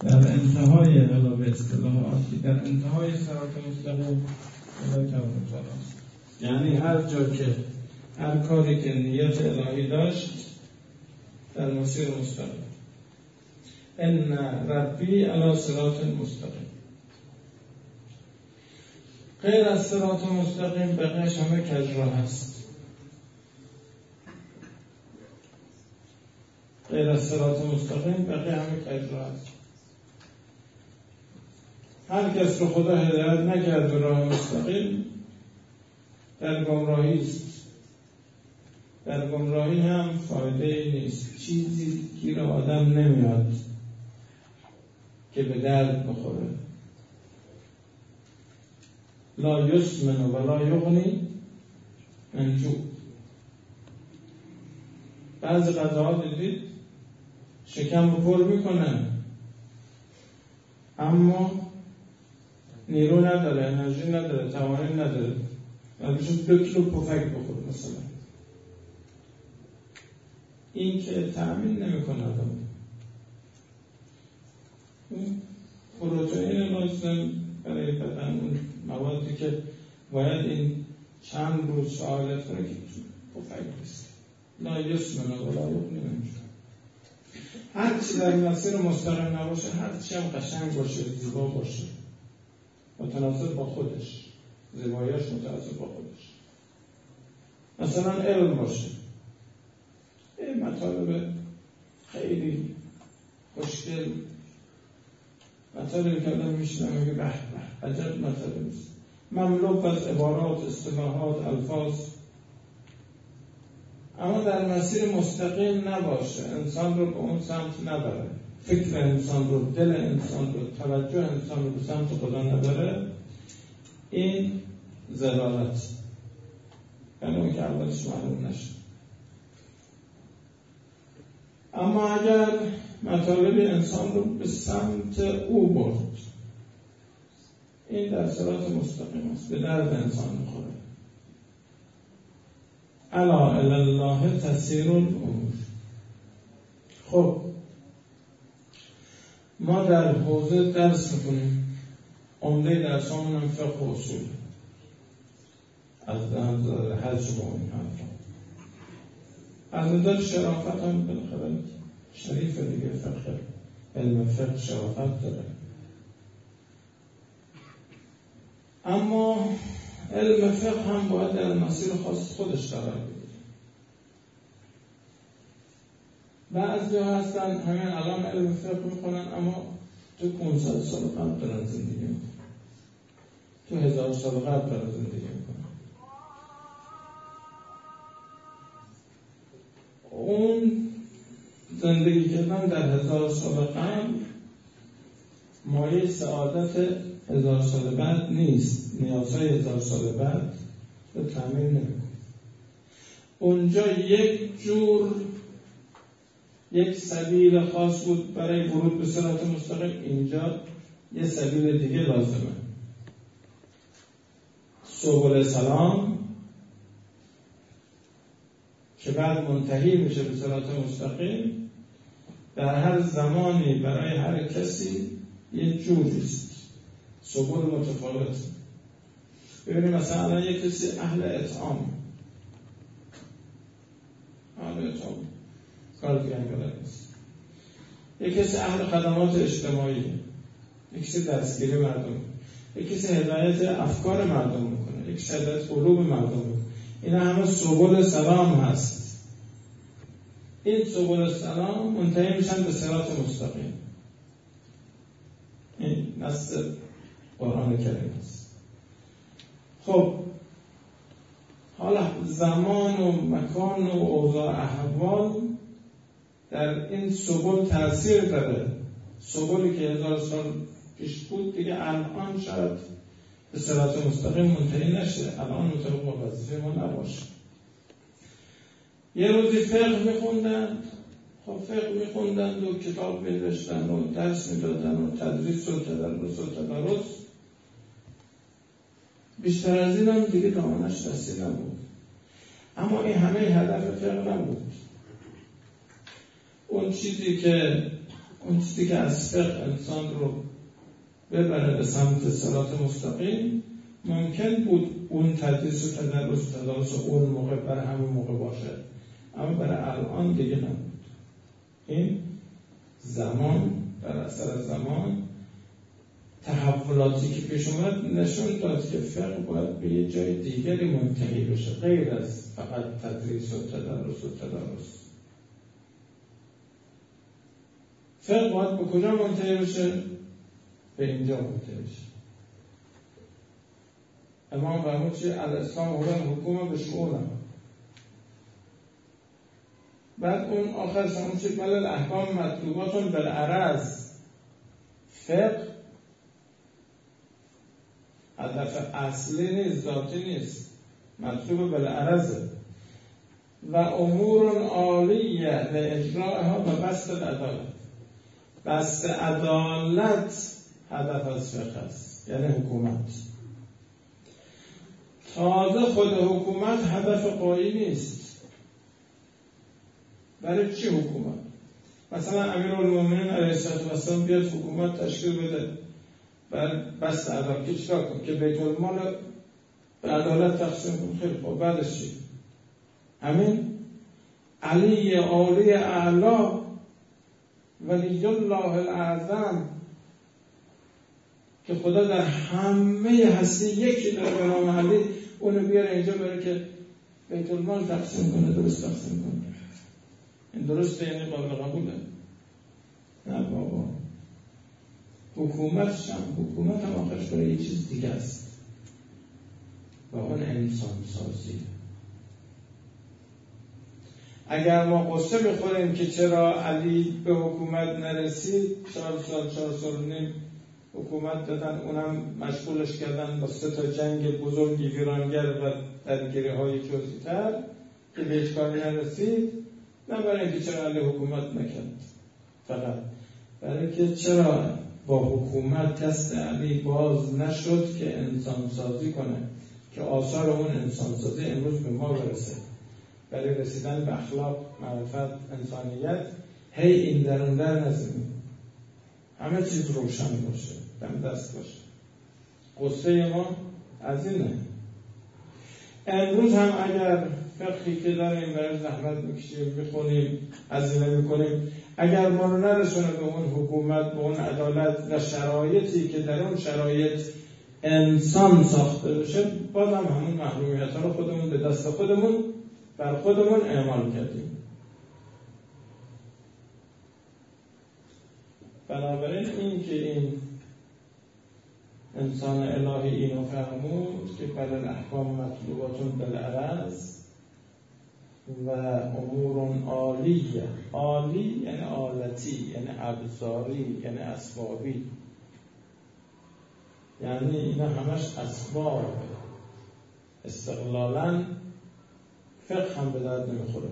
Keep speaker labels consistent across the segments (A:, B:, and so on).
A: در انتهای حالا به اصطلاحاتی در انتهای سرات مستقیم یعنی هر جا که هر کاری که نیت الهی داشت در مسیر مستقیم. ان ربی علی صراط مستقیم. غیر از صراط مستقیم بقیش همه کجرا هست غیر از صراط مستقیم بقیه همه کجرا هست هر کس رو خدا هدایت نکرد به راه مستقیم در گمراهی است. در گمراهی هم فایده نیست. چیزی گیر آدم نمیاد که به درد بخوره. لا یسمن و لا یغنی من جو بعضی غذاها دیدید شکم رو پر می‌کنه اما نیرو نداره انرژی نداره توانی نداره. و بشه دو کیلو پفک بخور مثلا. این که تأمین نمی‌کنه آدم. پروتئین لازم برای بدن اون موادی که باید این چند روز فعالیت کنه که پفک نیست. لا یسمن ولا یغنی هر چی در مسیر مستقیم نباشه هر چی هم قشنگ باشه زیبا باشه. متناسب با خودش. زیباییش متناسب با خودش. مثلا علم باشه این مطالب خیلی خوشگل. مطالبی که آدم میشنم میگه به به عجب مطالب است مملوک از عبارات استماعات الفاظ. اما در مسیر مستقیم نباشه. انسان رو به اون سمت نبره. فکر انسان رو دل انسان رو توجه انسان رو به سمت خدا نداره. این زلالت. یعنی که اولش معلوم نشه. اما اگر مطالب انسان رو به سمت او برد این در صورت مستقیم است به درد انسان می‌خوره. الا الله تسیر الامور. خب ما در حوزه درس می‌کنیم عمده درس هم فقه و اصول. از حج با این حرفا از نظر شرافت هم بالاخره شریف دیگه فقه. علم فقه شرافت داره. اما علم فقه هم باید در مسیر خاص خودش قرار بگیره بعضی هستن همین الان علم فقه می‌کنن اما تو 500 سال قبل دارن زندگی می‌کنن. تو هزار سال قبل دارن زندگی می‌کنن. اون زندگی کردن در هزار سال قبل مایه سعادت هزار سال بعد نیست. نیازهای هزار سال بعد به تعمین نمی‌کنه. اونجا یک جور یک سبیل خاص بود برای ورود به صراط مستقیم. اینجا یه سبیل دیگه لازمه. سبل سلام که بعد منتهی میشه به صراط مستقیم. در هر زمانی برای هر کسی یه جوری است. سبل متفاوت ببینید مثلا یک کسی اهل اطعام. اهل اطعام. کار دیگه بلد نیست. یک کسی اهل خدمات اجتماعی یک کسی دستگیری مردم یک کسی هدایت افکار مردم می‌کنه یک کسی هدایت قلوب مردم می‌کنه. اینا همه سبل سلام هست. این سبل سلام منتهی میشن به صراط مستقیم. این نص قرآن کریم است خب حالا زمان و مکان و اوضاع احوال در این سبل تاثیر داره. سبلی که هزار سال پیش بود دیگه الان شاید به صراط مستقیم منتهی نشه. الان مطابق وظیفه ما نباشه. یه روزی فقه میخوندن. خب فقه میخوندن و کتاب میداشتن و درس می‌دادن و تدریس و تدرس و تدرس. بیشتر از این هم دیگه دامنش دستی نبود. اما این همه هدف فقه نبود. اون چیزی که اون چیزی که از فقه انسان رو ببره به سمت سرات مستقیم ممکن بود اون تدریس و تدرس و تدارس اون موقع برای همون موقع باشه. اما برای الان دیگه نبود. این زمان در اثر زمان تحولاتی که پیش اومد نشون داد که فقه باید به یه جای دیگری منتهی بشه غیر از فقط تدریس و تدرس و تدارس. فقه باید به کجا منتهی بشه؟ به اینجا منتهی بشه. امام فرمود چه الاسلام هو حکومه به شعورم بعد اون آخر شما چه بل الاحکام مطلوباتون بالعرض. فقه هدف اصلی نیست ذاتی نیست. مطلوب بالعرضه. و امور عالیه به اجراعها و بست عدالت بست عدالت هدف از فقه است یعنی حکومت. تازه خود حکومت هدف قایی نیست. برای چی حکومت؟ مثلا امیر المومنین علیه السلام بیاد حکومت تشکیل بده. بر بس عدالت که چیکار کن که بیت المال به عدالت تقسیم کن خیلی خوب. بعدش چی؟ همین؟ علی عالی اعلا ولی الله الاعظم که خدا در همه هستی یکی داره به نام علی اونو بیاره اینجا بره که بیت المال تقسیم کنه درست تقسیم کنه. این درسته یعنی قابل قبوله؟ نه بابا. حکومت شم. حکومت هم آخرش برای یه چیز دیگه است. و اون انسان سازی اگر ما قصه بخوریم که چرا علی به حکومت نرسید چهار سال چهار سال نیم حکومت دادن اونم مشغولش کردن با سه تا جنگ بزرگی ویرانگر و درگیری های جزئی تر که به کاری نرسید نه برای اینکه چرا علی حکومت نکرد. فقط برای که چرا با حکومت دست علی باز نشد که انسان سازی کنه که آثار اون انسان سازی امروز به ما برسه. برای رسیدن به اخلاق معرفت انسانیت هی این در نزنیم همه چیز روشن باشه دم دست باشه. قصه ما از اینه. امروز هم اگر فقهی که داریم برای زحمت می‌کشیم می‌خونیم هزینه می‌کنیم اگر ما رو نرسونه به اون حکومت به اون عدالت و شرایطی که در اون شرایط انسان ساخته بشه باز هم همون محرومیت ها رو خودمون به دست خودمون بر خودمون اعمال کردیم. بنابراین این که این انسان الهی اینو فرمود که بل الاحکام مطلوباتون بالعرض و امور عالیه. عالی یعنی آلتی یعنی ابزاری یعنی اسبابی. یعنی اینا همش اسباب. استقلالا فقه هم به درد نمی‌خوره.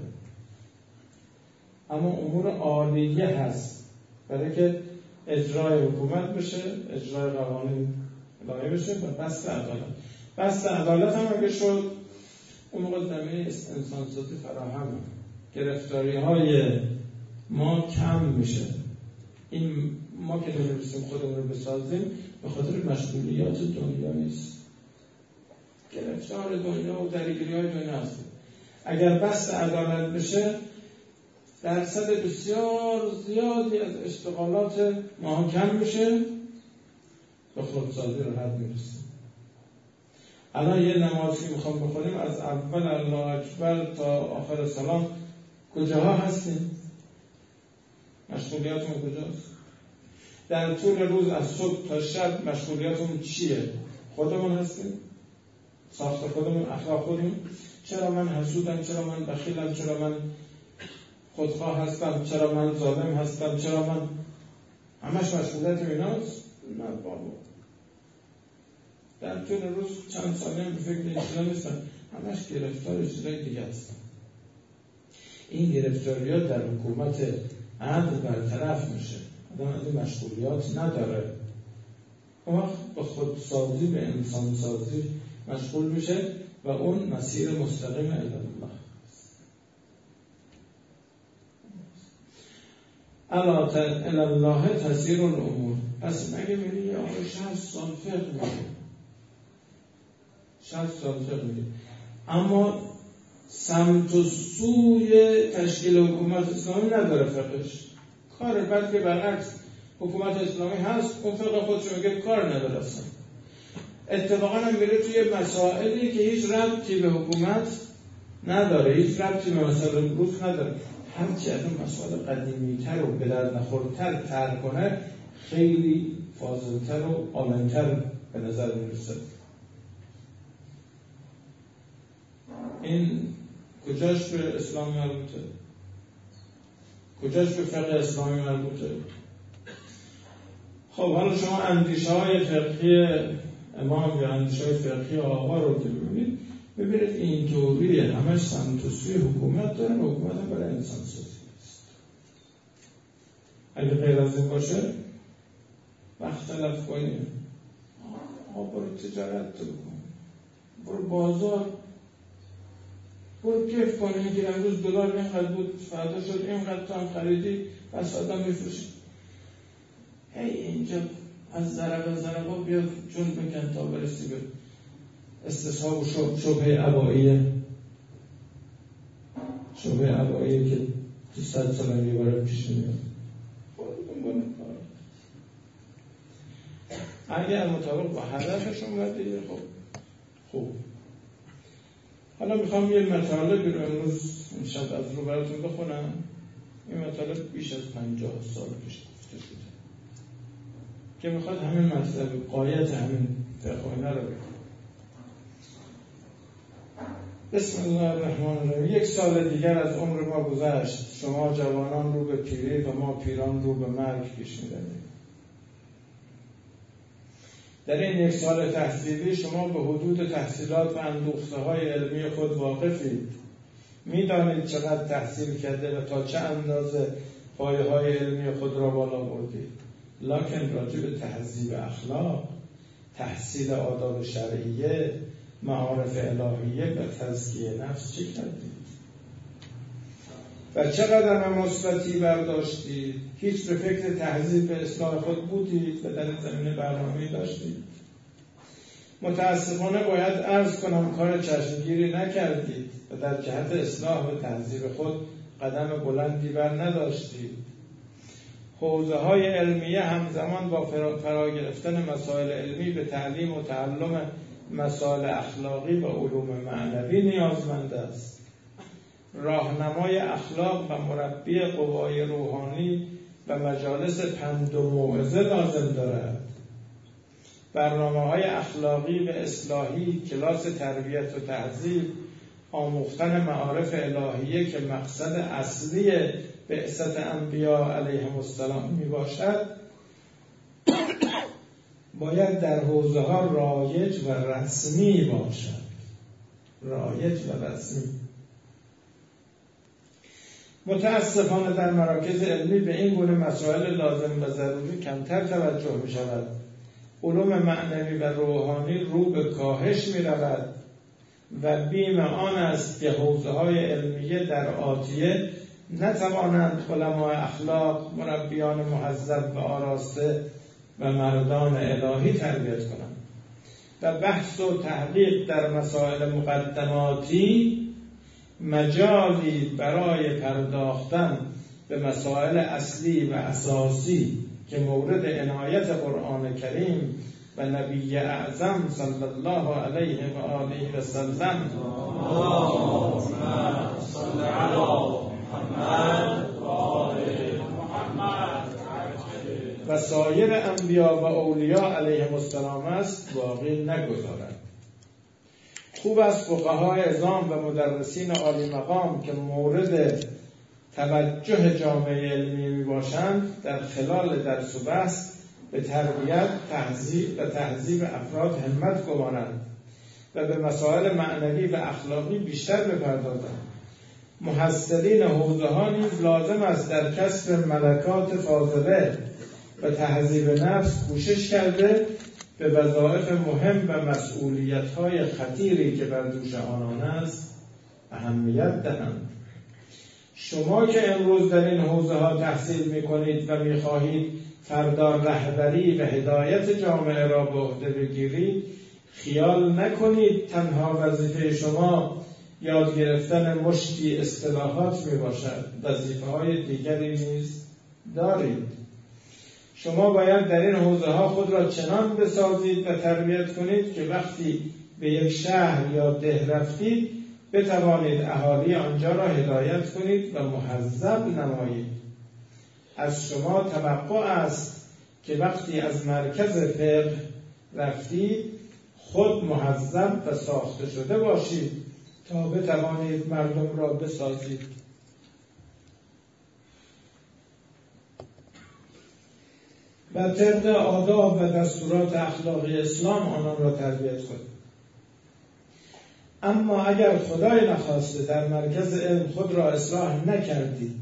A: اما امور عالیه هست. برای که اجرای حکومت بشه اجرای قوانین الهی بشه و بست عدالت. بست عدالت هم اگه شد اون موقع انسان سازی فراهم گرفتاری های ما کم میشه. این ما که نمی‌رسیم خودمون رو بسازیم به خاطر مشغولیات دنیا نیست. گرفتار دنیا و درگیری های دنیا هست اگر بست عدالت بشه درصد بسیار زیادی از اشتغالات ما کم میشه به خودسازی راحت می‌رسیم الان یه نمازی می‌خوام بخونیم از اول الله اکبر تا آخر سلام. کجاها هستیم؟ مشغولیاتمون کجاست؟ در طول روز از صبح تا شب مشغولیاتمون چیه؟ خودمون هستیم؟ ساخت خودمون اخلاق خودمون چرا من حسودم چرا من بخیلم چرا من خودخواه هستم چرا من ظالم هستم چرا من همش مسئولیت ایناست؟ نه بابا. در طول روز چند ساله به فکر این نیستم. همش گرفتار چیزای دیگه هستم. این گرفتاریات در حکومت عدل برطرف میشه. آدم از این مشغولیات نداره. اون وقت به خودسازی به انسان سازی مشغول میشه و اون مسیر مستقیم الله الا الله تسیر الامور. پس مگه میری یه آقای شهست سال فقه میگه؟ شهست سال فقه اما سمت و سوی تشکیل حکومت اسلامی نداره فقهش. کار بعد که برعکس حکومت اسلامی هست اون فقه خودش میگه کار نداره اصلا. اتفاقا هم میره توی مسائلی که هیچ ربطی به حکومت نداره هیچ ربطی به مسائل روز نداره. هرچی از اون مسائل قدیمیتر و به نخورتر تر کنه خیلی فاضلتر و آمنتر به نظر می‌رسه. این کجاش به اسلام مربوطه؟ کجاش به فقه اسلامی مربوطه؟ خب حالا شما اندیشه های فقهی امام یا اندیشه فقهی آقا رو که ببینید ببینید این طوری همش سمت و سوی حکومت دارن حکومت هم برای انسان سازی است. اگه غیر از این باشه وقت تلف کنیم آقا برو تجارت تو بکن. برو بازار. برو کیف کنی که امروز دلار اینقدر بود فردا شد اینقدر تو هم خریدی پس آدم میفروشی. هی اینجا از ضربه ضربه بیا جون بکن تا برسی به استصحاب و شبه عباییه شبه عباییه که تو صد سال یه پیش میاد. اگر مطابق با هدفشون باید دیگه خب. خوب حالا می‌خوام یه مطالبی رو امروز شب از رو براتون بخونم. این مطالب بیش از پنجاه سال پیش گفته شده. که می‌خواد همین مطلب قایت همین فقه رو بکنه بسم الله الرحمن الرحیم. یک سال دیگر از عمر ما گذشت. شما جوانان رو به پیری و ما پیران رو به مرگ پیش می‌دهیم در این یک سال تحصیلی شما به حدود تحصیلات و اندوخته های علمی خود واقفید. می‌دانید چقدر تحصیل کرده و تا چه اندازه پایه های علمی خود را بالا بردید. لکن راجع به تهذیب اخلاق تحصیل آداب شرعیه معارف الهیه و تزکیه نفس چه کردید؟ و چقدر مثبتی برداشتید؟ هیچ به فکر تهذیب اصلاح خود بودید؟ و در زمینه برنامه داشتید؟ متاسفانه باید عرض کنم کار چشمگیری نکردید و در جهت اصلاح و تهذیب خود قدم بلندی بر نداشتید. حوزه های علمیه همزمان با فرا گرفتن مسائل علمی به تعلیم و تعلم مسائل اخلاقی و علوم معنوی نیازمند است. راهنمای اخلاق و مربی قوای روحانی و مجالس پند و موعظه لازم دارد. برنامه های اخلاقی و اصلاحی کلاس تربیت و تهذیب آموختن معارف الهیه که مقصد اصلی بعثت انبیا علیهم السلام می باشد باید در حوزه ها رایج و رسمی باشد. رایج و رسمی. متاسفانه در مراکز علمی به این گونه مسائل لازم و ضروری کمتر توجه می شود. علوم معنوی و روحانی رو به کاهش می رود و بیم آن است که حوزه های علمیه در آتیه نتوانند علماء اخلاق مربیان محذب و آراسته و مردان الهی تربیت کنند. و بحث و تحقیق در مسائل مقدماتی مجالی برای پرداختن به مسائل اصلی و اساسی که مورد عنایت قرآن کریم و نبی اعظم صلی الله علیه و آله و سلم. و سایر انبیا و اولیاء علیه السلام است باقی نگذارد خوب است فقهای ازام و مدرسین عالی مقام که مورد توجه جامعه علمی می باشند در خلال درس و بحث به تربیت تهذیب و تهذیب افراد همت گمانند و به مسائل معنوی و اخلاقی بیشتر بپردازند. محصلین حوزه ها نیز لازم است در کسب ملکات فاضله و تهذیب نفس کوشش کرده به وظایف مهم و مسئولیت های خطیری که بر دوش آنان است اهمیت دهند. شما که امروز در این حوزه ها تحصیل می کنید و می خواهید فردا رهبری و هدایت جامعه را به عهده بگیرید خیال نکنید تنها وظیفه شما یاد گرفتن مشتی اصطلاحات می باشد وظیفه های دیگری نیز دارید شما باید در این حوزه ها خود را چنان بسازید و تربیت کنید که وقتی به یک شهر یا ده رفتید بتوانید اهالی آنجا را هدایت کنید و محذب نمایید. از شما توقع است که وقتی از مرکز فقه رفتید خود محذب و ساخته شده باشید. تا بتوانید مردم را بسازید. و طبق آداب و دستورات اخلاقی اسلام آنان را تربیت کنید. اما اگر خدای نخواسته در مرکز علم خود را اصلاح نکردید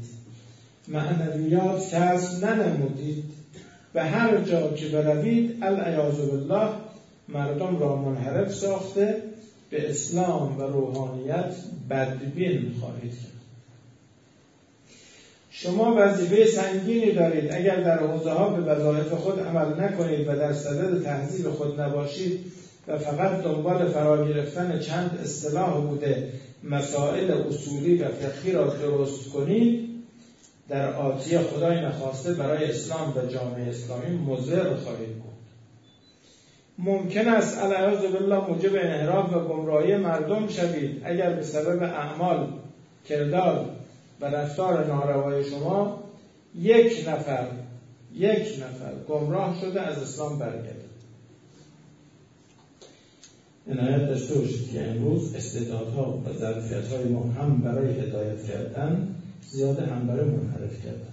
A: معنویات کسب ننمودید به هر جا که بروید العیاذ بالله مردم را منحرف ساخته به اسلام و روحانیت بدبین خواهید کرد شما وظیفه سنگینی دارید. اگر در حوزه ها به وظایف خود عمل نکنید و در صدد تهذیب خود نباشید و فقط دنبال فرا گرفتن چند اصطلاح بوده مسائل اصولی و فقهی را درست کنید در آتی خدای نخواسته برای اسلام و جامعه اسلامی مضر خواهید بود. ممکن است علیه بالله موجب انحراف و گمراهی مردم شوید. اگر به سبب اعمال کردار و رفتار ناروای شما یک نفر یک نفر گمراه شده از اسلام برگرده عنایت داشته باشید که امروز استعدادها و ظرفیت های ما هم برای هدایت کردن زیاد هم برای منحرف کردن.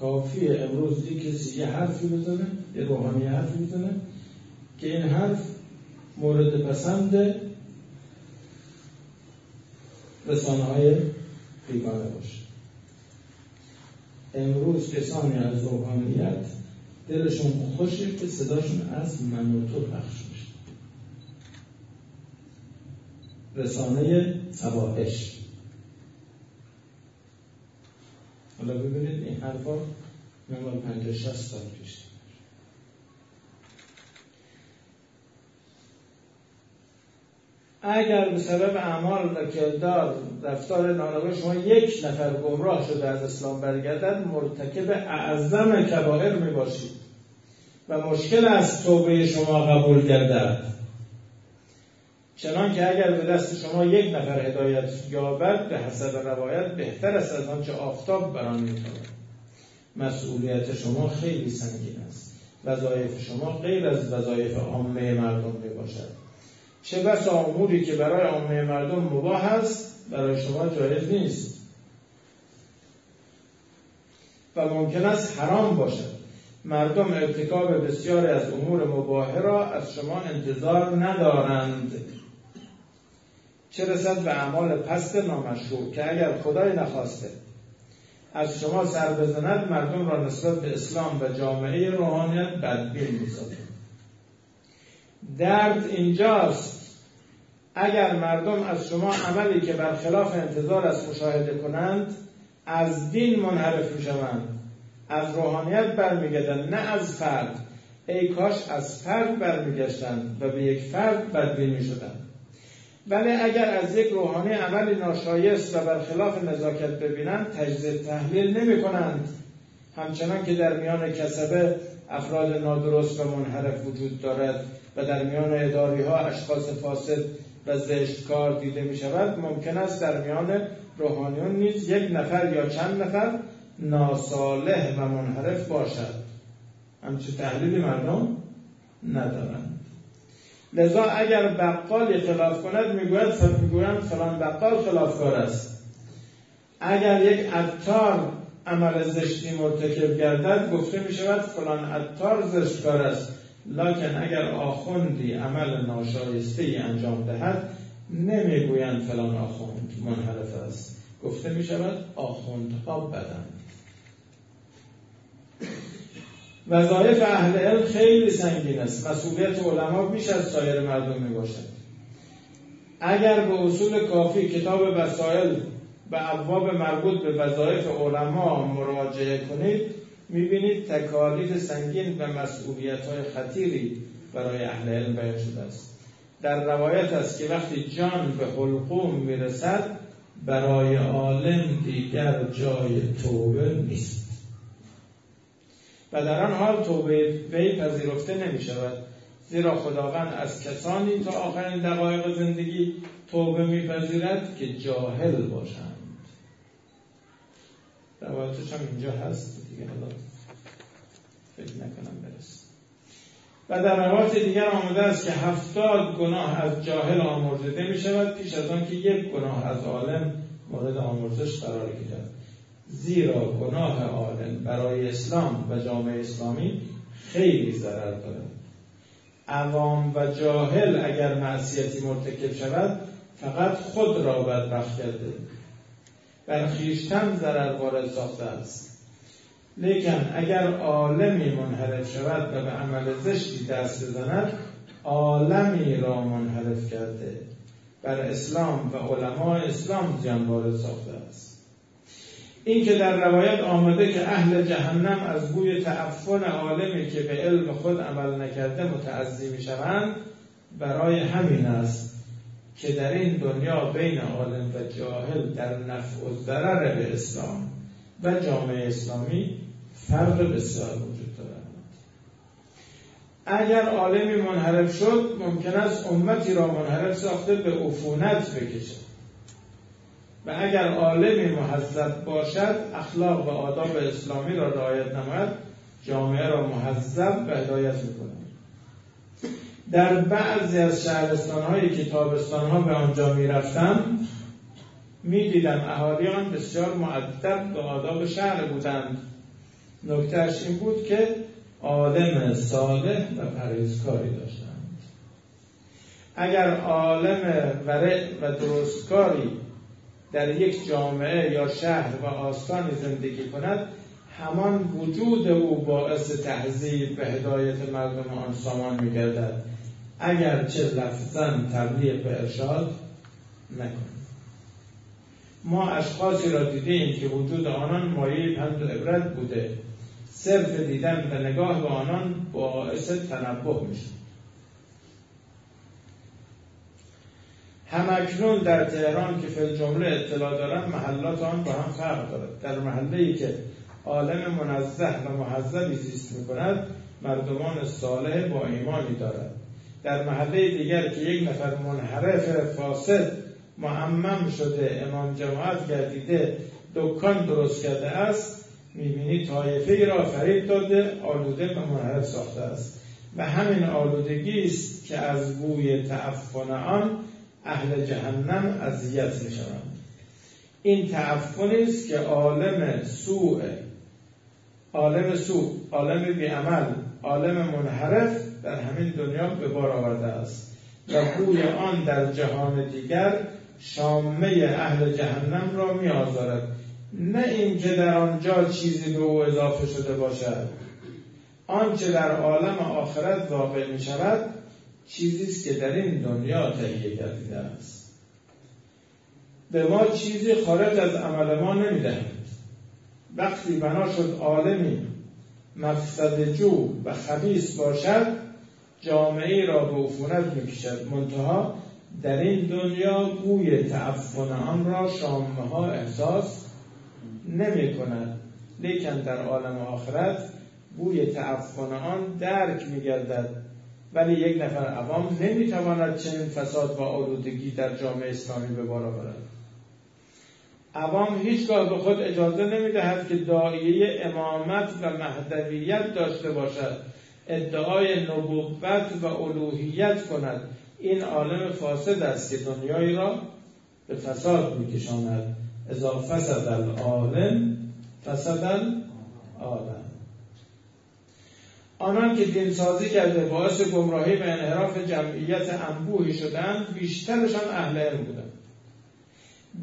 A: کافی امروز یک کسی یه حرفی بزنه یه روحانی حرفی بزنه که این حرف مورد پسند رسانه های بیگانه باشه. امروز کسانی از روحانیت دلشون خوشه که صداشون از من و تو پخش میشه. رسانه حالا ببینید این حرفا من پنجه شست سال پیش اگر به سبب اعمال و کردار رفتار نانوای شما یک نفر گمراه شده از اسلام برگردد مرتکب اعظم کبائر می باشید و مشکل از توبه شما قبول گردد. چنان که اگر به دست شما یک نفر هدایت یابد به حسب روایت بهتر است از آنچه آفتاب بران می‌تواند مسئولیت شما خیلی سنگین است. وظایف شما غیر از وظایف عامه مردم می باشد چه بس اموری که برای عامه مردم مباح است برای شما جایز نیست. و ممکن است حرام باشد. مردم ارتکاب بسیاری از امور مباح را از شما انتظار ندارند. چه رسد به اعمال پست نامشروع که اگر خدای نخواسته از شما سر بزند مردم را نسبت به اسلام و جامعه روحانیت بدبین می‌سازد. درد اینجاست. اگر مردم از شما عملی که برخلاف انتظار از مشاهده کنند از دین منحرف می‌شوند از روحانیت برمیگردند نه از فرد. ای کاش از فرد برمیگشتند و به یک فرد بدبین می‌شدند. ولی اگر از یک روحانی عملی ناشایست و برخلاف نزاکت ببینند تجزیه تحلیل نمی کنند همچنان که در میان کسبه افراد نادرست و منحرف وجود دارد و در میان اداری ها اشخاص فاسد و زشتکار دیده می شود ممکن است در میان روحانیون نیز یک نفر یا چند نفر ناصالح و منحرف باشد. همچه تحلیل مردم ندارند. لذا اگر بقالی خلاف کند می‌گوید می‌گویند فلان بقال خلافکار است. اگر یک عطار عمل زشتی مرتکب گردد گفته می شود فلان عطار زشتکار است. لکن اگر آخوندی عمل ناشایسته ای انجام دهد نمی‌گویند فلان آخوند منحرف است. گفته می شود آخوندها بدند. وظایف اهل علم خیلی سنگین است. مسئولیت علما بیش از سایر مردم می باشد اگر به اصول کافی کتاب وسایل به ابواب مربوط به وظایف علما مراجعه کنید می‌بینید تکالیف سنگین و مسئولیت های خطیری برای اهل علم بیان شده است. در روایت است که وقتی جان به حلقوم می‌رسد برای عالم دیگر جای توبه نیست. و در آن حال توبه وی پذیرفته نمی شود. زیرا خداوند از کسانی تا آخرین دقایق زندگی توبه میپذیرد که جاهل باشند. روایتش هم اینجا هست. دیگه حالا فکر نکنم برسه. و در روایت دیگر آمده است که هفتاد گناه از جاهل آمرزیده می شود پیش از آن که یک گناه از عالم مورد آمرزش قرار گیرد. زیرا گناه عالم برای اسلام و جامعه اسلامی خیلی ضرر دارد. عوام و جاهل اگر معصیتی مرتکب شود فقط خود را بدبخت کرده. بر خیشتن ضرر وارد ساخته است. لیکن اگر عالمی منحرف شود و به عمل زشتی دست بزند عالمی را منحرف کرده. بر اسلام و علمای اسلام زیان وارد ساخته است. این که در روایت آمده که اهل جهنم از بوی تعفن عالمی که به علم خود عمل نکرده متعذی می شوند برای همین است که در این دنیا بین عالم و جاهل در نفع و ضرر به اسلام و جامعه اسلامی فرق بسیار وجود دارد. اگر عالمی منحرف شد ممکن است امتی را منحرف ساخته به عفونت بکشد. و اگر عالمی محذب باشد اخلاق و آداب اسلامی را رعایت نماید جامعه را محذب و هدایت می‌کند. در بعضی از شهرستان هایی که ها به آنجا می رفتم می دیدم اهالیان بسیار معدب به آداب شهر بودند. نکتهش این بود که عالم صالح و پریزکاری داشتند. اگر عالم ورع و درستکاری در یک جامعه یا شهر و آستانی زندگی کند همان وجود او باعث تهذیب به هدایت مردم آن سامان میگردد. اگر چه لفظا تبلیغ به ارشاد نکنیم ما اشخاصی را دیدیم که وجود آنان مایه پند و عبرت بوده. صرف دیدن و نگاه به آنان باعث تنبه میشه همکنون در تهران که فی جمله اطلاع دارم محلات آن با هم فرق دارد در محله ای که عالم منزه و محذبی زیست می‌کند مردمان صالح با ایمانی دارد در محله دیگر که یک نفر منحرف فاسد معمم شده امام جماعت گردیده دکان درست کرده است می‌بینی طایفه را فریب داده آلوده و منحرف ساخته است. و همین آلودگی است که از بوی تعفن آن اهل جهنم اذیت می‌شوند. این تعفنی است که عالم سوء عالم سوء عالم بیعمل عالم منحرف در همین دنیا به بار آورده است و بوی آن در جهان دیگر شامه اهل جهنم را می آزارد نه اینکه در آنجا چیزی به او اضافه شده باشد. آنچه در عالم آخرت واقع می شود چیزی است که در این دنیا تهیه گردیده است به ما چیزی خارج از عمل ما نمی‌دهند. وقتی بنا شد عالمی مفسد جو و خبیس باشد جامعه را به عفونت می‌کشد. منتها در این دنیا بوی تعفن آن را شامه ها احساس نمی کند لیکن در عالم آخرت بوی تعفن آن درک می گردد ولی یک نفر عوام نمی‌تواند چنین فساد و آلودگی در جامعه اسلامی به بار آورد. عوام هیچگاه به خود اجازه نمی‌دهد که دایه امامت و مهدویت داشته باشد. ادعای نبوت و الوهیت کند. این عالم فاسد است که دنیایی را به فساد میکشاند. اذا فسد العالم فسد العالم. آنان که دینسازی کرده باعث گمراهی و انحراف جمعیت انبوهی شدند بیشترشان اهل علم بودند.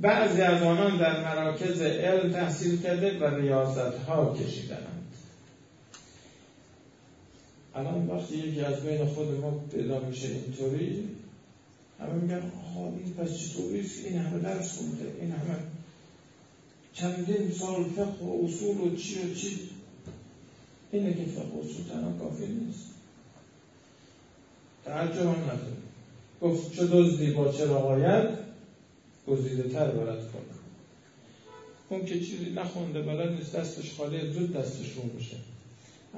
A: بعضی از آنان در مراکز علم تحصیل کرده و ریاضت ها کشیدند. الان وقتی یکی از بین خود ما پیدا میشه اینطوری همه میگن این پس چطوری این همه درس خونده این همه چندین سال فقه و اصول و چی و چی؟ اینه که فقه و اصول تنها کافی نیست. تعجب هم نداره گفت چه دزدی با چه رقایت گزیده تر برد کنه اون که چیزی نخونده بلد نیست دستش خالی زود دستش رو بشه.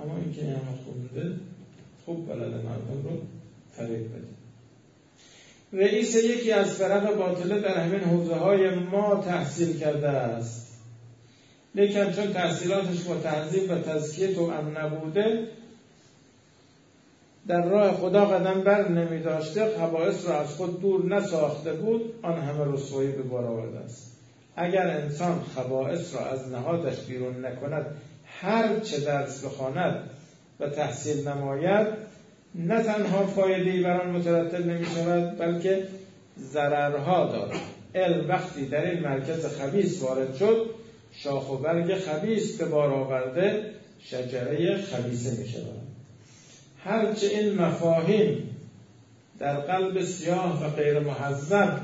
A: اما این که همه خونده خوب بلد مردم رو فریب بده. رئیس یکی از فرق باطله در همین حوزه های ما تحصیل کرده است. لیکن چون تحصیلاتش با تنظیم و تزکیه تو ام نبوده در راه خدا قدم بر نمی داشته خبایس را از خود دور نساخته بود آن همه رسوایی به بار آورده است. اگر انسان خبائس را از نهادش بیرون نکند هر چه درس بخواند و تحصیل نماید نه تنها فایده بر آن مترتب نمی شود بلکه ضررها دارد. علم وقتی در این مرکز خبیس وارد شد شاخ و برگ خبیس به بار آورده شجره خبیسه می شود. هرچه این مفاهیم در قلب سیاه و غیر محذب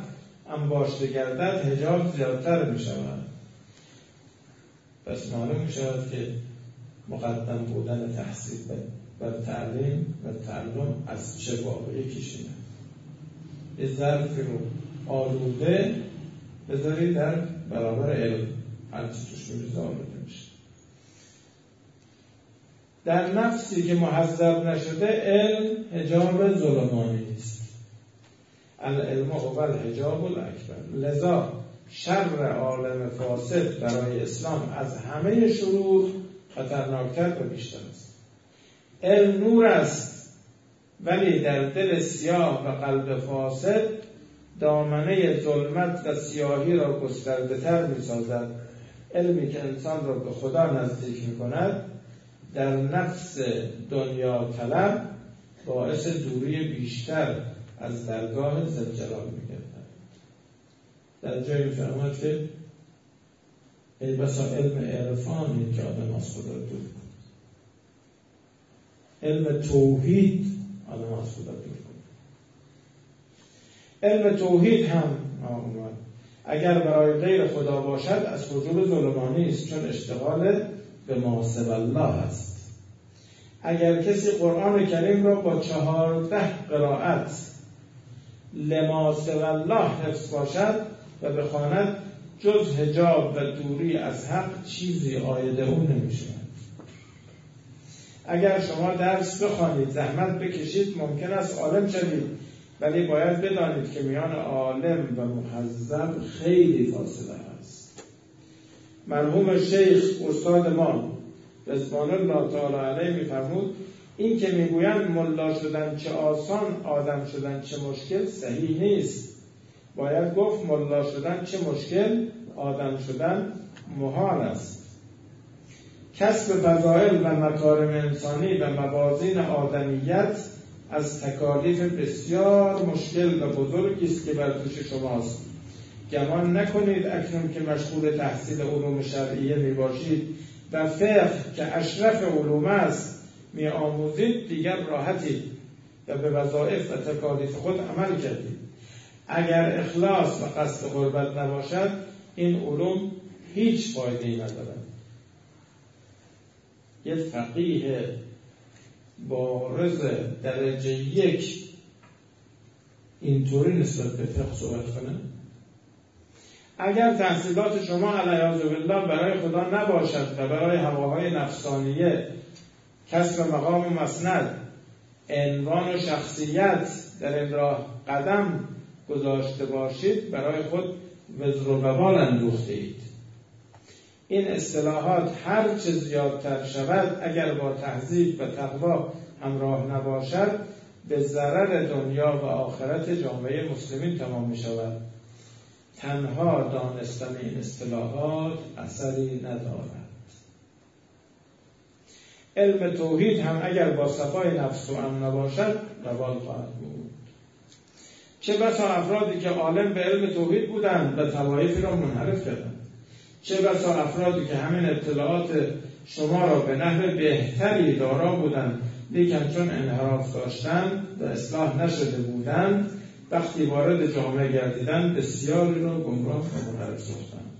A: انباشته گردد هجاب زیادتر می شود. پس معلوم می شود که مقدم بودن تحصیل بر تعلیم و تعلم از چه باب یکیشونه یه ظرف رو آلوده بذاری در برابر علم. هرچی توش میریزه آلوده میشه در نفسی که محذب نشده علم هجاب ظلمانی است العلم هو الحجاب الاکبر. لذا شر عالم فاسد برای اسلام از همه شرور خطرناکتر و بیشتر است. علم نور است ولی در دل سیاه و قلب فاسد دامنه ظلمت و سیاهی را گسترده تر می علمی که انسان را به خدا نزدیک می کند در نفس دنیا طلب باعث دوری بیشتر از درگاه زلجلال می در جایی فرماد که ای بسا علم عرفانی که آدم از خدا دور علم توحید آدم از خدا دور علم توحید هم آمد. اگر برای غیر خدا باشد از وجود ظلمانی است چون اشتغال به ماسب الله است. اگر کسی قرآن کریم را با چهارده قرائت لماسب الله حفظ باشد و بخواند جز هجاب و دوری از حق چیزی آید اون نمیشه اگر شما درس بخوانید زحمت بکشید ممکن است عالم شوید. ولی باید بدانید که میان عالم و محذب خیلی فاصله هست مرحوم شیخ استاد ما رضوان الله تعالی علیه میفرمود این که می‌گویند ملا شدن چه آسان آدم شدن چه مشکل صحیح نیست. باید گفت ملا شدن چه مشکل آدم شدن محال است. کسب فضائل و مکارم انسانی و موازین آدمیت از تکالیف بسیار مشکل و بزرگی است که بر دوش شماست. گمان نکنید اکنون که مشغول تحصیل علوم شرعیه می باشید و فقه که اشرف علوم است می آموزید دیگر راحتید و به وظایف و تکالیف خود عمل کردید. اگر اخلاص و قصد قربت نباشد این علوم هیچ فایده ای ندارد. یه فقیه بارز درجه یک اینطوری نسبت به فقه صحبت کنه اگر تحصیلات شما علیه بالله برای خدا نباشد و برای هواهای نفسانیه کسب مقام مسند عنوان و شخصیت در این راه قدم گذاشته باشید برای خود وزر و ببال اندوخته اید. این اصطلاحات هر چه زیادتر شود اگر با تهذیب و تقوا همراه نباشد به ضرر دنیا و آخرت جامعه مسلمین تمام می شود تنها دانستن این اصطلاحات اثری ندارد. علم توحید هم اگر با صفای نفس و امن نباشد روال خواهد بود. چه بسا افرادی که عالم به علم توحید بودند و توایفی را منحرف کردند. چه بسا افرادی که همین اطلاعات شما را به نحو بهتری دارا بودند لیکن چون انحراف داشتند و اصلاح نشده بودند وقتی وارد جامعه گردیدن بسیاری را گمراه و منحرف ساختند.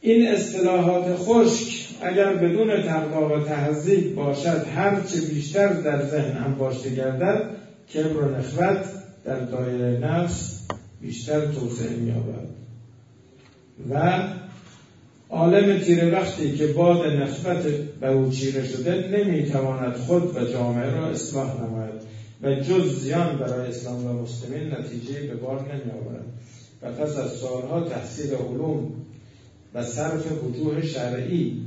A: این اصطلاحات خشک اگر بدون تقوا و تهذیب باشد هرچه بیشتر در ذهن هم باشته گردد کبر و نخوت در دایره نفس بیشتر توسعه می‌یابد. و عالم تیره وقتی که باد نخوت به او چیره شده نمی‌تواند خود و جامعه را اصلاح نماید و جز زیان برای اسلام و مسلمین نتیجه به بار نمیآورد. و پس از سالها تحصیل علوم و صرف وجوه شرعی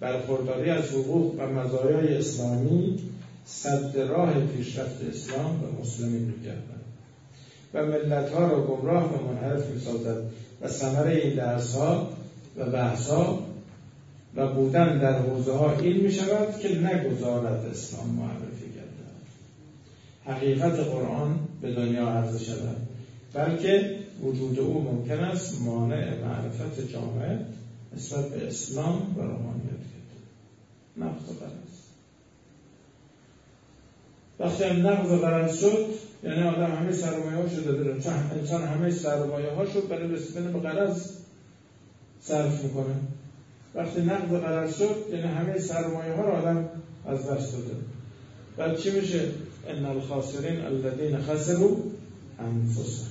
A: برخورداری از حقوق و مزایای اسلامی صد راه پیشرفت اسلام و مسلمین میگردند و ملتها را گمراه و منحرف می‌سازد و ثمره این درس ها و بحث ها و بودن در حوزه ها این می شود که نگذارد اسلام معرفی گردد حقیقت قرآن به دنیا عرضه شود بلکه وجود او ممکن است مانع معرفت جامعه نسبت به اسلام و روحانیت کرده. نقض قرض وقتی هم نقض قرض شد یعنی آدم همه سرمایه ها شده داره انسان همه سرمایه ها شد برای رسیدن به قرض صرف می‌کنه. وقتی نقض قرض شد یعنی همه سرمایه ها رو آدم از دست داده. بعد چی میشه؟ ان الخاسرین الذين خسروا انفسهم.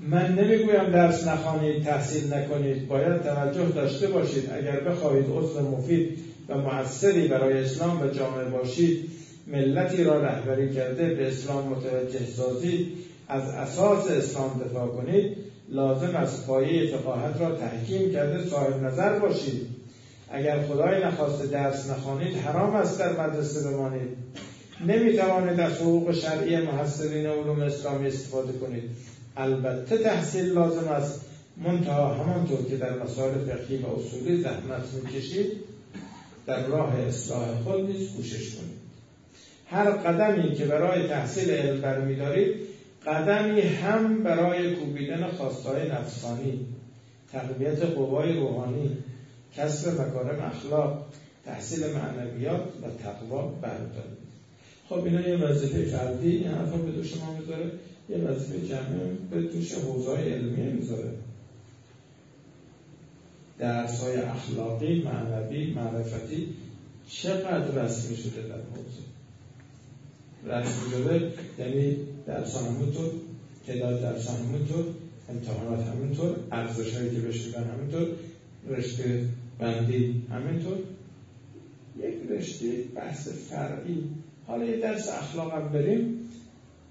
A: من نمی‌گویم درس نخوانید تحصیل نکنید باید توجه داشته باشید. اگر بخواهید عضو مفید و موثری برای اسلام و جامعه باشید ملتی را رهبری کرده به اسلام متوجه سازید از اساس اسلام دفاع کنید لازم از پایه فقاهت را تحکیم کرده صاحب نظر باشید. اگر خدای نخواسته درس نخوانید حرام است در مدرسه بمانید. نمی‌توانید از حقوق شرعی محصلین علوم اسلامی استفاده کنید. البته تحصیل لازم است منتها همانطور که در مسائل فقهی و اصولی زحمت می‌کشید. در راه اصلاح خود نیز کوشش کنید. هر قدمی که برای تحصیل علم برمیدارید قدمی هم برای کوبیدن خواستهای نفسانی تقویت قوای روحانی کسب مکارم اخلاق تحصیل معنویات و تقوا بردارید. خب اینا یه وظیفه فردی این حرفا به دو شما می‌ذاره یه وظیفه جمعی به دوش حوزه علمیه می‌ذاره. درس های اخلاقی معنوی معرفتی چقدر رسمی شده در حوزه رسمی شده یعنی درس همونطور تعداد درس همونطور امتحانات همینطور ارزش هایی که بهش همینطور رشته بندی همینطور یک رشته بحث فرعی. حالا یه درس اخلاق هم بریم.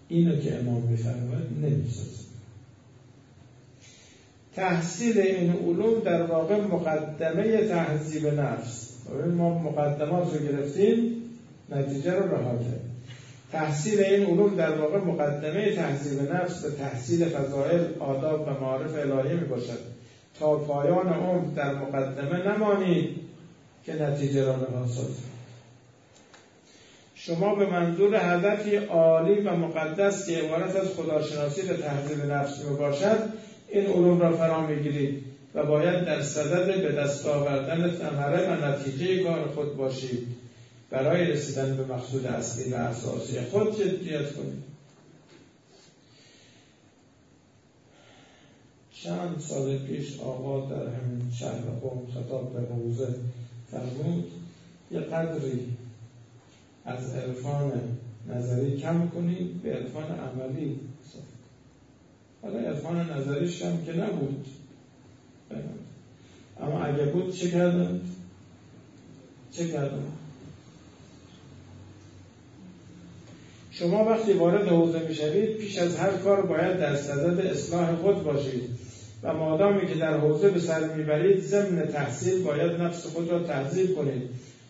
A: اینو که امام میفرماید نمی‌سازه. تحصیل این علوم در واقع مقدمه تهذیب نفس. ما مقدمات رو گرفتیم نتیجه رو رها کردیم. تحصیل این علوم در واقع مقدمه تهذیب نفس به تحصیل فضائل آداب و معارف الهی می باشد تا پایان عمر در مقدمه نمانید که نتیجه را نها شما به منظور هدفی عالی و مقدس که عبارت از خداشناسی به تهذیب نفس می باشد این علوم را فرا می‌گیرید و باید در صدد به دست آوردن ثمره و نتیجه کار خود باشید. برای رسیدن به مقصود اصلی و اساسی خود جدیت کنید. چند سال پیش آقا در همین شهر قوم خطاب به حوزه فرمود یه قدری از عرفان نظری کم کنید به عرفان عملی حالا عرفان نظریش هم که نبود اما اگه بود چه کردن؟ چه کردن؟ شما وقتی وارد حوزه می‌شوید پیش از هر کار باید در صدد اصلاح خود باشید و مادامی که در حوزه به سر می‌برید ضمن تحصیل باید نفس خود را تحضیل کنید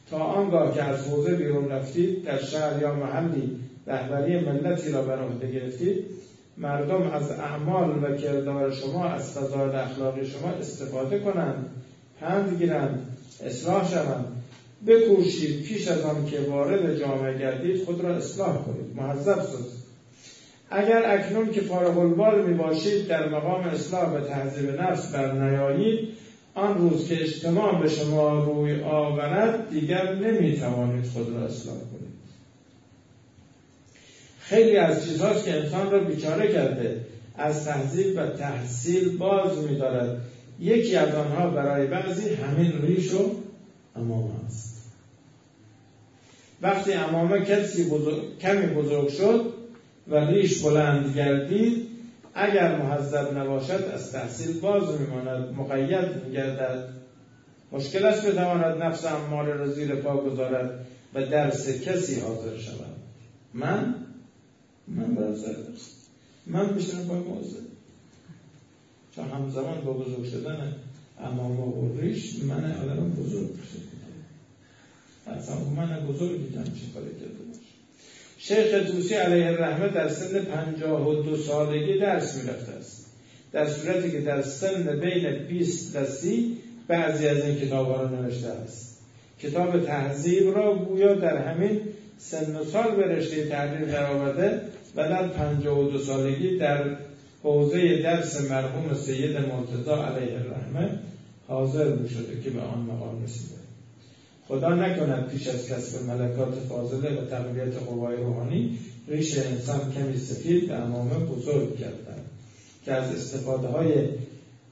A: تا آنگاه که از حوزه بیرون رفتید در شهر یا محلی رهبری ملتی را بر عهده گرفتید مردم از اعمال و کردار شما از فضایل اخلاقی شما استفاده کنند پند گیرند اصلاح شوند. بکوشید پیش از آن که وارد جامعه گردید خود را اصلاح کنید. محذب سازید اگر اکنون که فارغ البال می باشید در مقام اصلاح و تهذیب نفس بر نیایید آن روز که اجتماع به شما روی آورد دیگر نمی توانید خود را اصلاح کنید. خیلی از چیزهاست که انسان را بیچاره کرده از تهذیب و تحصیل باز می‌دارد. یکی از آنها برای بعضی همین ریش و امامه است. وقتی امامه کسی بزرگ، کمی بزرگ شد و ریش بلند گردید اگر محذب نباشد از تحصیل باز میماند. مقید میگردد مشکلش بتواند نفس اماره را زیر پا گذارد و درس کسی حاضر شود. من من برای درس من میشنم پای موضوع چون همزمان با بزرگ شدن امام و ریش من آدم بزرگ شد اصلا من بزرگ دیدم چه کاری کرده باشه. شیخ توسی علیه الرحمه در سن پنجاه و دو سالگی درس می‌رفته است. در صورتی که در سن بین 20 و سی بعضی از این کتاب را نوشته است. کتاب تهذیب را گویا در همین سن و سال به رشته و در پنجاه و دو سالگی در حوزه درس مرحوم سید مرتضا علیه الرحمه حاضر می شده که به آن مقام رسیده. خدا نکند پیش از کسب ملکات فاضله و تقویت قوای روحانی ریش انسان کمی سفید به امامه بزرگ کردن که از استفاده های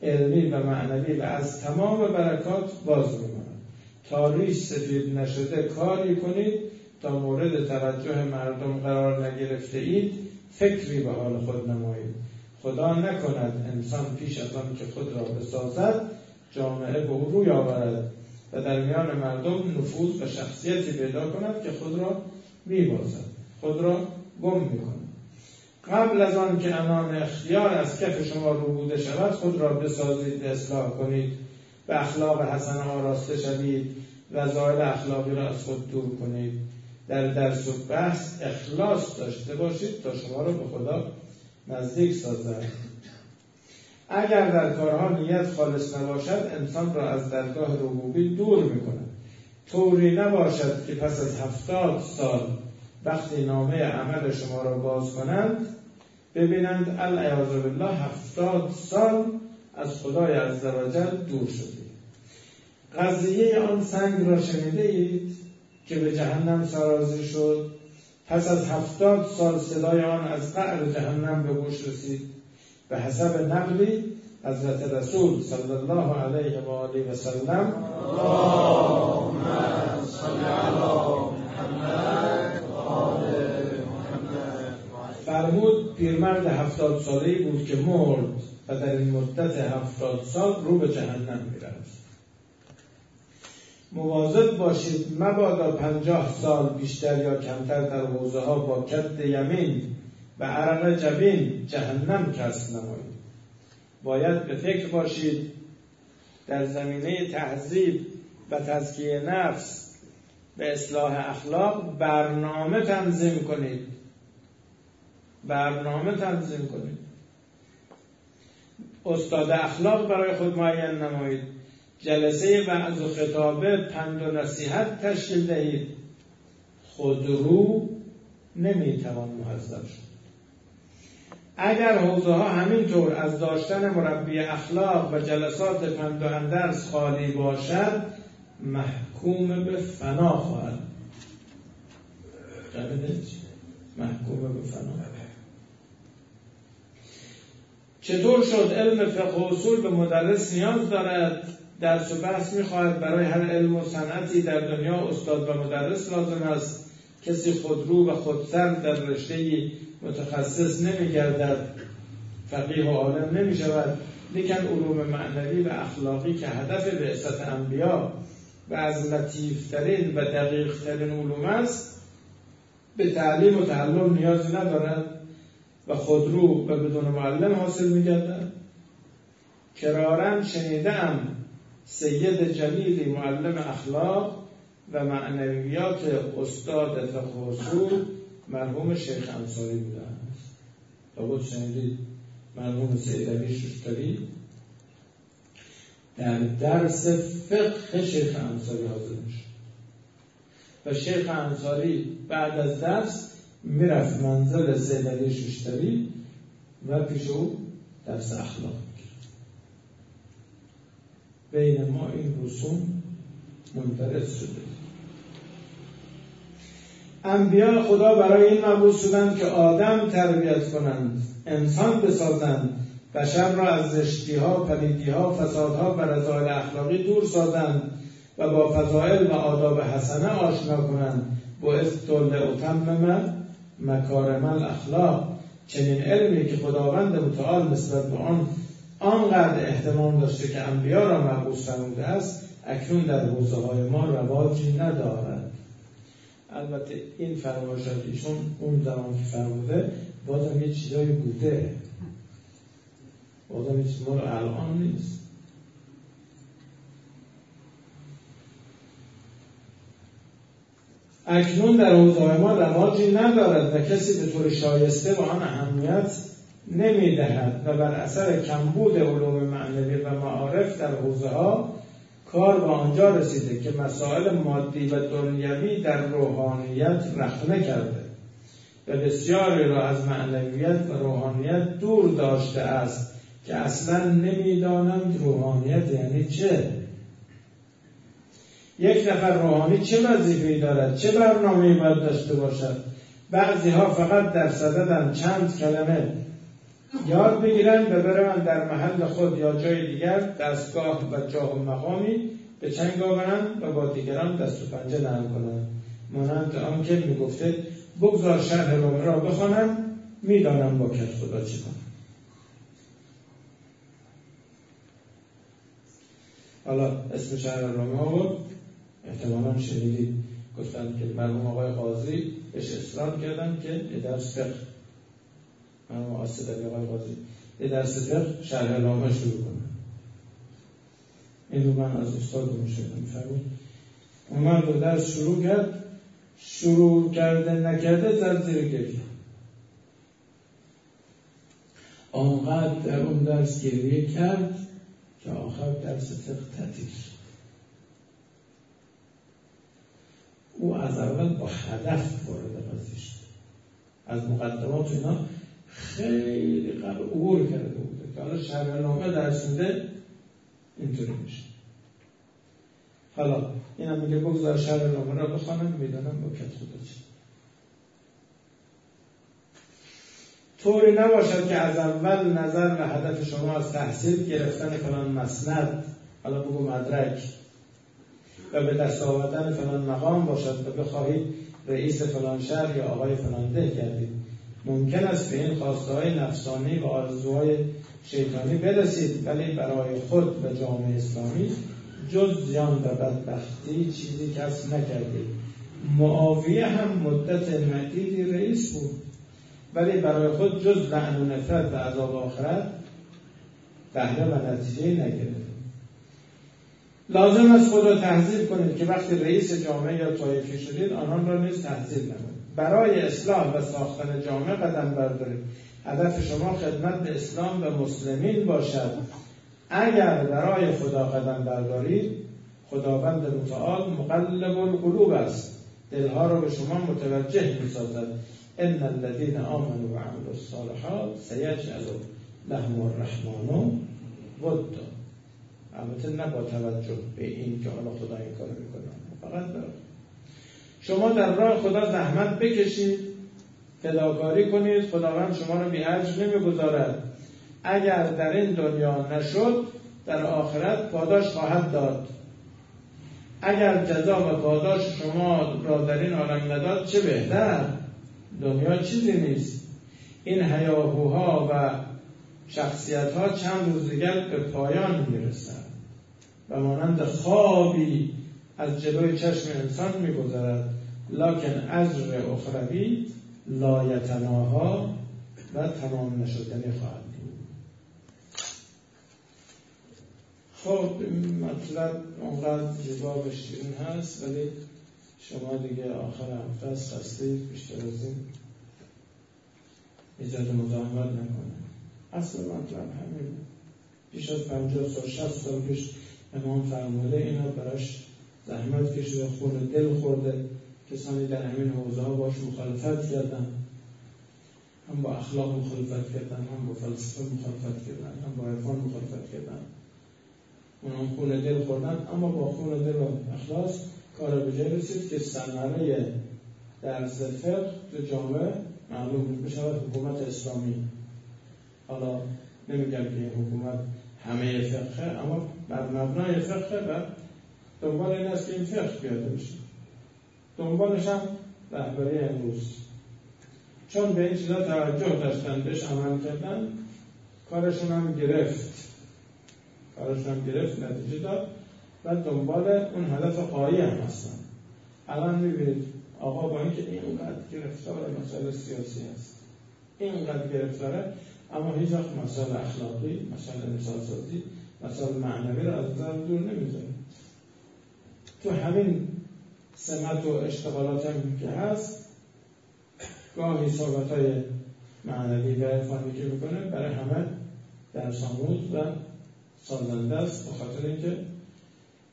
A: علمی و معنوی و از تمام برکات باز میماند. تا ریش سفید نشده کاری کنید تا مورد توجه مردم قرار نگرفته اید فکری به حال خود نمایید. خدا نکند انسان پیش از آن که خود را بسازد جامعه به او روی آورد و در میان مردم نفوذ و شخصیتی پیدا کند که خود را میبازد خود را گم می‌کند. قبل از آن که انان اختیار از کف شما رو بوده شود خود را بسازید اصلاح کنید. به اخلاق حسن آراسته شوید و زائل اخلاقی را از خود دور کنید. در درس و بحث اخلاص داشته باشید تا شما را به خدا نزدیک سازد. اگر در کارها نیت خالص نباشد انسان را از درگاه ربوبی دور می‌کند. طوری نباشد که پس از هفتاد سال وقتی نامه عمل شما را باز کنند ببینند العیاذ بالله هفتاد سال از خدای عزوجل دور شدید. قضیه آن سنگ را شنیده اید که به جهنم سرازی شد. پس از هفتاد سال صدای آن از قعر جهنم به گوش رسید. به حسب نقلی حضرت رسول صلی الله علیه و آله و سلم فرمود پیرمرد هفتاد ساله بود که مرد و در این مدت هفتاد سال رو به جهنم می‌رفت. مواظب باشید مبادا پنجاه سال بیشتر یا کمتر در حوزه ها با کد یمین و عرق جبین جهنم کسب نمایید. باید به فکر باشید در زمینه تهذیب و تزکیه نفس به اصلاح اخلاق برنامه تنظیم کنید. برنامه تنظیم کنید. استاد اخلاق برای خود معین نمایید. جلسه وعظ و خطابه پند و نصیحت تشکیل دهید. خودرو نمی‌توان محذب شد. اگر حوزه ها همینطور از داشتن مربی اخلاق و جلسات پند و اندرس خالی باشد محکوم به فنا خواهد. محکوم به فنا. چطور شد علم فقه اصول به مدرس نیاز دارد؟ درس و بحث می‌خواهد برای هر علم و صنعتی در دنیا استاد و مدرس لازم است. کسی خودرو و خودسر در رشته متخصص نمیگردد. فقیه و عالم نمی شود لیکن علوم معنوی و اخلاقی که هدف بعثت انبیا و از لطیفترین و دقیقترین علوم است به تعلیم و تعلم نیازی ندارد و خودرو و بدون معلم حاصل میگردد. کرارن شنیدم سید جلیلی معلم اخلاق و معنویات استاد فقه مرحوم شیخ انصاری بودند بود شنیدید مرحوم سید علی ششتری در درس فقه شیخ انصاری حاضر میشه و شیخ انصاری بعد از درس می‌رفت منزل سید علی ششتری و پیش او درس اخلاق. بین ما این رسوم منترس شده. انبیاء خدا برای این مبعوث شدند که آدم تربیت کنند انسان بسازند بشر را از زشتی ها پلیدی ها فسادها و رضایل اخلاقی دور سازند و با فضائل و آداب حسنه آشنا کنند. باعث طول اتمم مکارم الاخلاق. چنین علمی که خداوند متعال نسبت به آن آنقدر احتمام داشته که انبیا را مبعوث فرموده است اکنون در حوزه های ما رواجی ندارد. البته این فرمایشات ایشون اون زمان که فرموده بازم یه چیزایی بوده. بازم یه الان نیست. اکنون در حوزه ما رواجی ندارد و کسی به طور شایسته به آن اهمیت نمی‌دهد و بر اثر کمبود علوم معنوی و معارف در حوزه ها کار به آنجا رسیده که مسائل مادی و دنیوی در روحانیت رخنه کرده و بسیاری را از معنویت و روحانیت دور داشته است که اصلا نمی‌دانند روحانیت یعنی چه. یک نفر روحانی چه وظیفه‌ای دارد؟ چه برنامه‌ای باید داشته باشد؟ بعضی ها فقط در صددن چند کلمه یاد بگیرن و برن در محل خود یا جای دیگر دستگاه و جاه و مقامی به چنگ آورند و با دیگران دست و پنجه نرم کنند مانند آنکه می‌گفته بگذار شرح رومه را بخوانم می‌دانم با کت خدا چی کنم. حالا اسم شهر رومه ها احتمالا شنیدید. گفتن که مرحوم آقای قاضی بهش اصرار کردن که یه درس مرحوم آسدلی آقای قاضی یه درس فقه شرح شروع کنن این رو من از استاد مشاهده فرمود اومد رو درس شروع کرد. شروع کرده نکرده زد زیر گریه. آنقدر در اون درس گریه کرد که آخر درس فقه تعطیل او از اول با هدف وارد قضیه شد. از مقدمات اینا خیلی قبل عبور کرده بوده که حالا شرح در سنده اینطوری میشه. حالا این هم میگه بگذار شرح نامه را بخوانم می‌دانم با کت خدا چی. طوری نباشد که از اول نظر و هدف شما از تحصیل گرفتن فلان مسند حالا بگو مدرک و به دست آوردن فلان مقام باشد و بخواهید رئیس فلان شهر یا آقای فلان ده کردید. ممکن است به این خواسته نفسانی و آرزوهای شیطانی برسید ولی برای خود و جامعه اسلامی جز زیان و بدبختی چیزی کس نکردید معاویه هم مدت مدیدی رئیس بود ولی برای خود جز لعن و نفرت و عذاب آخرت بهره و نتیجه نگرفت. لازم است خود را تحضیل کنید که وقتی رئیس جامعه یا طایفی شدید آنان را نیز تحضیل نمایید. برای اصلاح و ساختن جامعه قدم بردارید. هدف شما خدمت به اسلام و مسلمین باشد. اگر برای خدا قدم بردارید خداوند متعال مقلب القلوب است. دلها را به شما متوجه می‌سازد. ان الذين آمنوا وعملوا الصالحات سيجعل لهم الرحمن ودا البته نه با توجه به این که حالا خدا این کار می‌کنه فقط شما در راه خدا زحمت بکشید فداکاری کنید خداوند شما رو بی نمی نمی‌گذارد. اگر در این دنیا نشد در آخرت پاداش خواهد داد. اگر جزا و پاداش شما را در این عالم نداد چه بهتر؟ دنیا چیزی نیست. این هیاهوها و شخصیت ها چند روز دیگر به پایان می‌رسند و مانند خوابی از جلوی چشم انسان میگذرد. لکن ازر اخروی لایتناها و تمام نشدنی خواهد بود. خب این مطلب اونقدر و شیرین هست ولی شما دیگه آخر هفته هستید بیشتر از این ایجاد مزاحمت نکنه اصل مطلب همین. بیش از پنجاه سال شست سال پیش امام فرموده اینا براش زحمت کشیده خورده دل خورده. کسانی در همین حوزه ها باش مخالفت کردن. هم با اخلاق مخالفت کردن هم با فلسفه مخالفت کردن هم با عرفان مخالفت کردن. اونم خون دل خوردن اما با خون دل و اخلاص کار به جای رسید که ثمره درس فقه تو جامعه معلوم بشود حکومت اسلامی. حالا نمیگم که حکومت همه فقه اما بر مبنای فقه و دنبال این است که این فقه بیاده بشه. دنبالش هم رهبری امروز. چون به این چیزا توجه داشتن بهش عمل کردن کارشون هم گرفت. کارشون هم گرفت نتیجه داد و دنبال اون هدف قایی هم هستن. الان می‌بینید آقا با اینکه اینقدر گرفتار مسائل سیاسی هست. اینقدر گرفتاره اما هیچ وقت مسائل اخلاقی مسائل مثالسازی مسائل معنوی رو از نظر دور نمی‌ذاره. تو همین سمت و اشتغالات هم که هست گاهی صحبت های معنوی و عرفانی که می‌کنه برای همه در ساموز و سازنده است به خاطر اینکه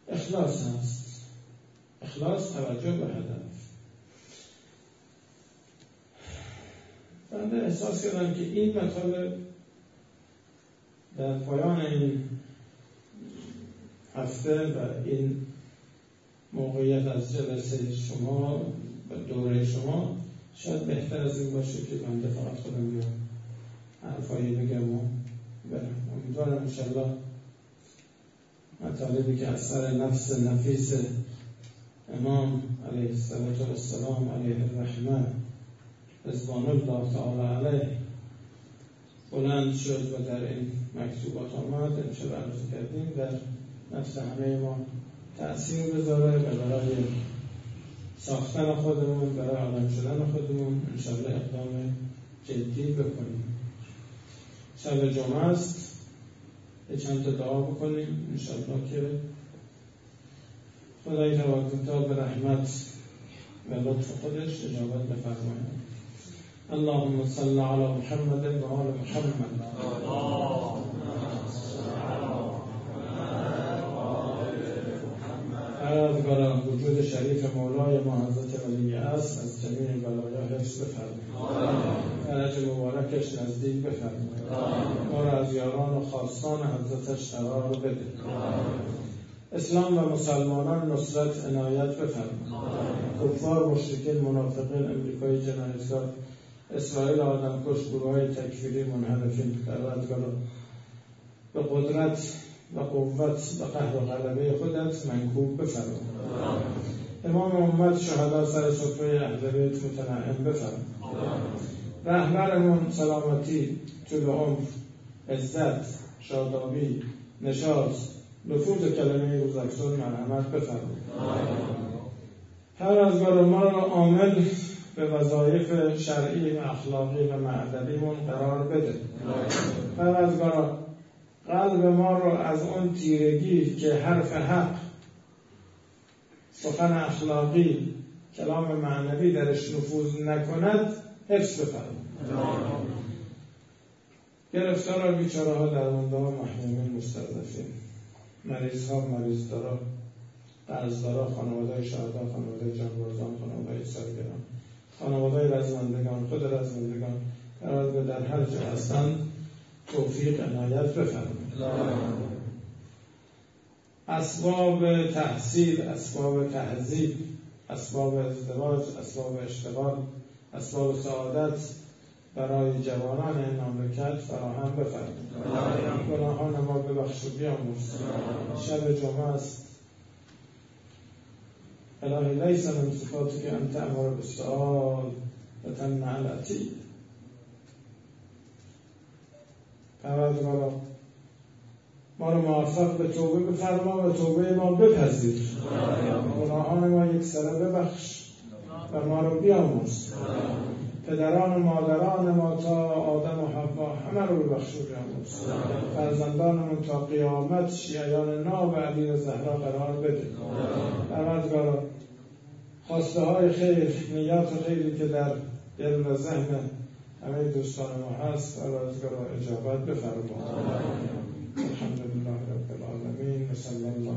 A: اخلاص هست. اخلاص توجه به هدف. بنده احساس کردم که این مطالب در پایان این هفته و این موقعیت از جلسه شما و دوره شما شاید بهتر از این باشه که بنده فقط خودم بیام حرفایی بگم و برم. امیدوارم انشالله مطالبی که از سر نفس نفیس امام علیه السلام علیه الرحمه رضوان الله تعالی علیه بلند شد و در این مکتوبات آمد. امشب عرض کردیم در نفس همه ما تأثیر بذاره برای ساختن خودمون برای آدم شدن خودمون انشالله اقدام جدی بکنیم. شب جمعه است. یه چند تا دعا بکنیم انشالله که خدای تبارک به رحمت و لطف خودش اجابت بفرماید. اللهم صل على محمد وآل محمد پروردگارا شریف مولای ما حضرت ولی است از جمیع بلایا حفظ بفرمایید. درج مبارکش نزدیک بفرمایید. ما را از یاران و خواستان حضرتش قرار بده. اسلام و مسلمانان نصرت عنایت بفرمایید. کفار مشرکین منافقین امریکایی جنایتکار اسرائیل آدم کش گروه های تکفیری منحرفین پروردگارا. به قدرت و قوت و قهر و غلبه خودت منکوب بفرما امام امت شهدا سر سفره اهل بیت متنعم بفرما رهبرمون سلامتی طول عمر عزت شادابی نشاط نفوذ کلمه روزافزون مرحمت بفرما هر از ما را عامل به وظایف شرعی و اخلاقی و معدلیمون قرار بده. پروردگارا قلب ما رو از اون تیرگی که حرف حق سخن اخلاقی کلام معنوی درش نفوذ نکند حفظ بفرما گرفتار بیچاره ها در ها محرومین مستضعفین. مریض ها مریض دارا قرض دارا خانواده شهدا خانواده جانبازان خانواده سرگران خانواده رزمندگان خود رزمندگان قرار در هر جا هستند توفیق عنایت بفرمایید اسباب تحصیل اسباب تهذیب اسباب ازدواج اسباب اشتغال اسباب سعادت برای جوانان این مملکت فراهم بفرمایید. گناهان ما ببخش و بیامرز شب جمعه است. الهی لیس من صفاتی که انت امر بالسؤال و تمنع العتیب پروردگارا ما رو موفق به توبه بفرما و توبه ما بپذیر گناهان ما یک سره ببخش و ما رو بیاموز پدران و مادران ما تا آدم و حوا همه رو ببخش و بیاموز فرزندانمون تا قیامت شیعیان ناب علی زهرا قرار بده. پروردگارا خواسته های خیر نیات خیلی که در دل و ذهن همه دوستان ما هست پروردگار اجابت بفرما. الحمدلله. وسلمنا